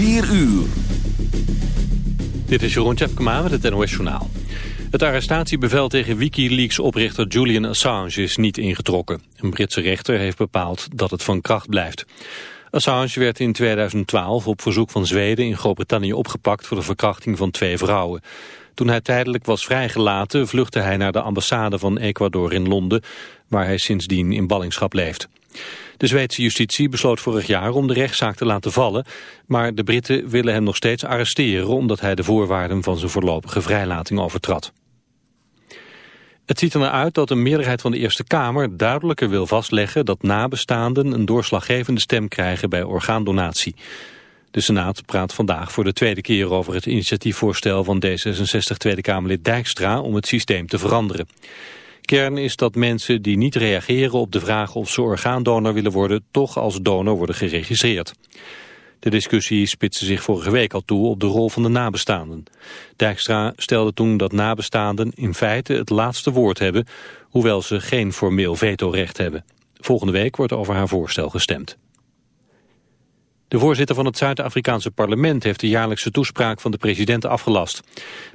4 uur. Dit is Jeroen Tjepkema met het NOS Journaal. Het arrestatiebevel tegen Wikileaks-oprichter Julian Assange is niet ingetrokken. Een Britse rechter heeft bepaald dat het van kracht blijft. Assange werd in 2012 op verzoek van Zweden in Groot-Brittannië opgepakt voor de verkrachting van twee vrouwen. Toen hij tijdelijk was vrijgelaten vluchtte hij naar de ambassade van Ecuador in Londen, waar hij sindsdien in ballingschap leeft. De Zweedse justitie besloot vorig jaar om de rechtszaak te laten vallen, maar de Britten willen hem nog steeds arresteren omdat hij de voorwaarden van zijn voorlopige vrijlating overtrad. Het ziet er naar uit dat een meerderheid van de Eerste Kamer duidelijker wil vastleggen dat nabestaanden een doorslaggevende stem krijgen bij orgaandonatie. De Senaat praat vandaag voor de tweede keer over het initiatiefvoorstel van D66 Tweede Kamerlid Dijkstra om het systeem te veranderen. Kern is dat mensen die niet reageren op de vraag of ze orgaandonor willen worden, toch als donor worden geregistreerd. De discussie spitste zich vorige week al toe op de rol van de nabestaanden. Dijkstra stelde toen dat nabestaanden in feite het laatste woord hebben, hoewel ze geen formeel vetorecht hebben. Volgende week wordt over haar voorstel gestemd. De voorzitter van het Zuid-Afrikaanse parlement heeft de jaarlijkse toespraak van de president afgelast.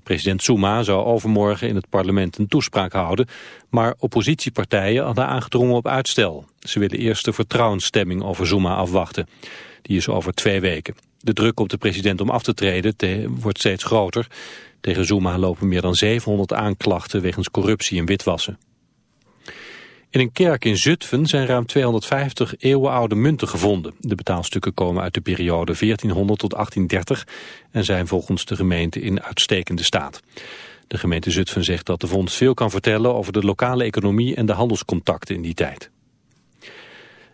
President Zuma zou overmorgen in het parlement een toespraak houden, maar oppositiepartijen hadden aangedrongen op uitstel. Ze willen eerst de vertrouwensstemming over Zuma afwachten. Die is over twee weken. De druk op de president om af te treden wordt steeds groter. Tegen Zuma lopen meer dan 700 aanklachten wegens corruptie en witwassen. In een kerk in Zutphen zijn ruim 250 eeuwenoude munten gevonden. De betaalstukken komen uit de periode 1400 tot 1830 en zijn volgens de gemeente in uitstekende staat. De gemeente Zutphen zegt dat de vondst veel kan vertellen over de lokale economie en de handelscontacten in die tijd.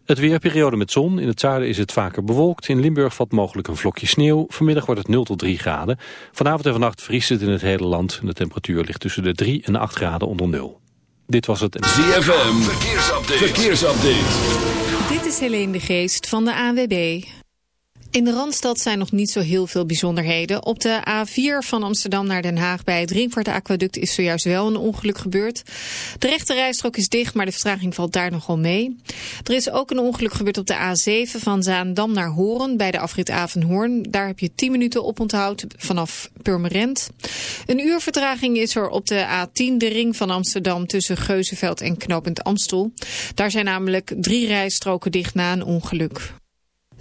Het weerperiode met zon. In het zuiden is het vaker bewolkt. In Limburg valt mogelijk een vlokje sneeuw. Vanmiddag wordt het 0 tot 3 graden. Vanavond en vannacht vriest het in het hele land. De temperatuur ligt tussen de 3 en 8 graden onder nul. Dit was het... ZFM, verkeersupdate. verkeersupdate. Dit is Helene de Geest van de ANWB. In de Randstad zijn nog niet zo heel veel bijzonderheden. Op de A4 van Amsterdam naar Den Haag bij het Ringvaartaquaduct is zojuist wel een ongeluk gebeurd. De rechte rijstrook is dicht, maar de vertraging valt daar nogal mee. Er is ook een ongeluk gebeurd op de A7 van Zaandam naar Horen bij de afrit Avenhoorn. Daar heb je 10 minuten op onthoud vanaf Purmerend. Een uur vertraging is er op de A10, de ring van Amsterdam tussen Geuzenveld en Knopend Amstel. Daar zijn namelijk drie rijstroken dicht na een ongeluk.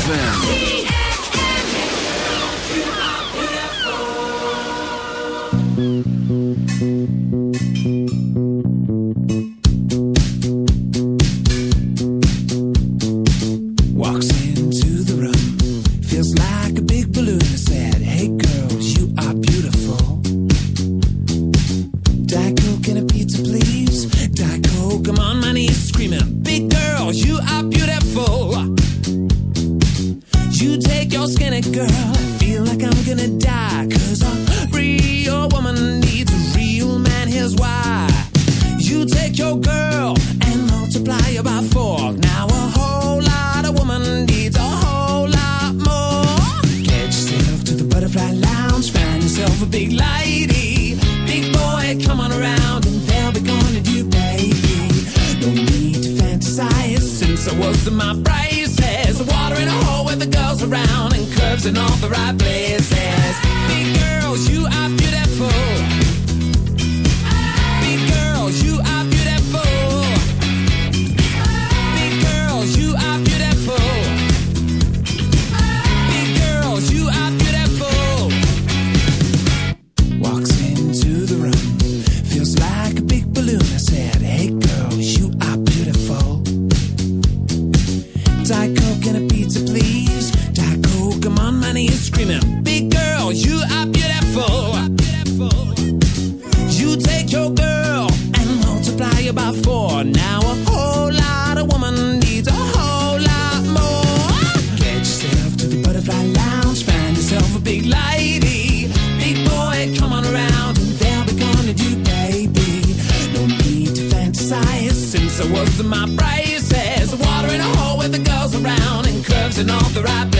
ZFM. my braces. Water in a hole with the girls around and curves in all the right places.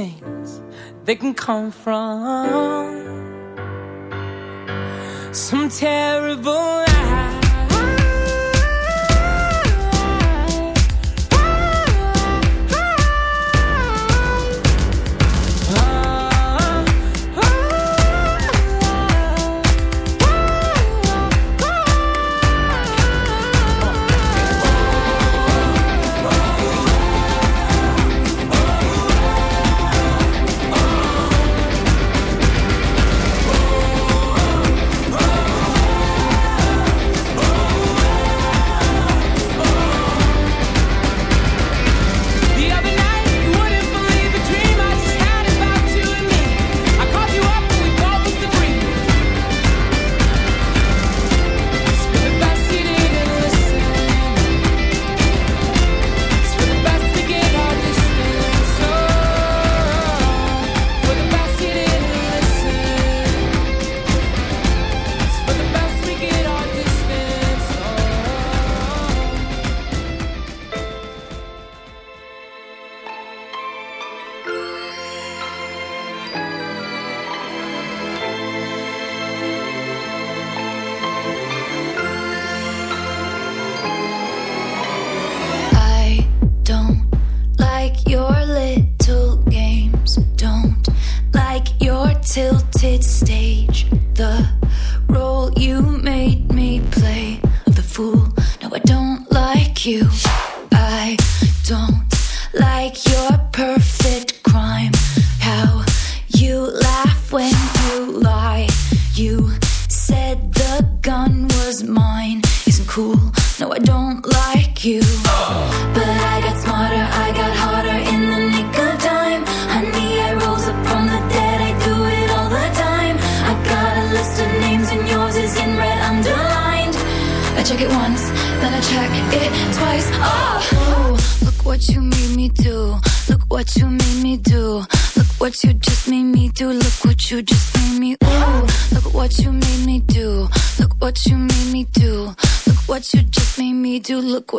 things they can come from. Some terrible.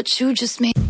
what you just made.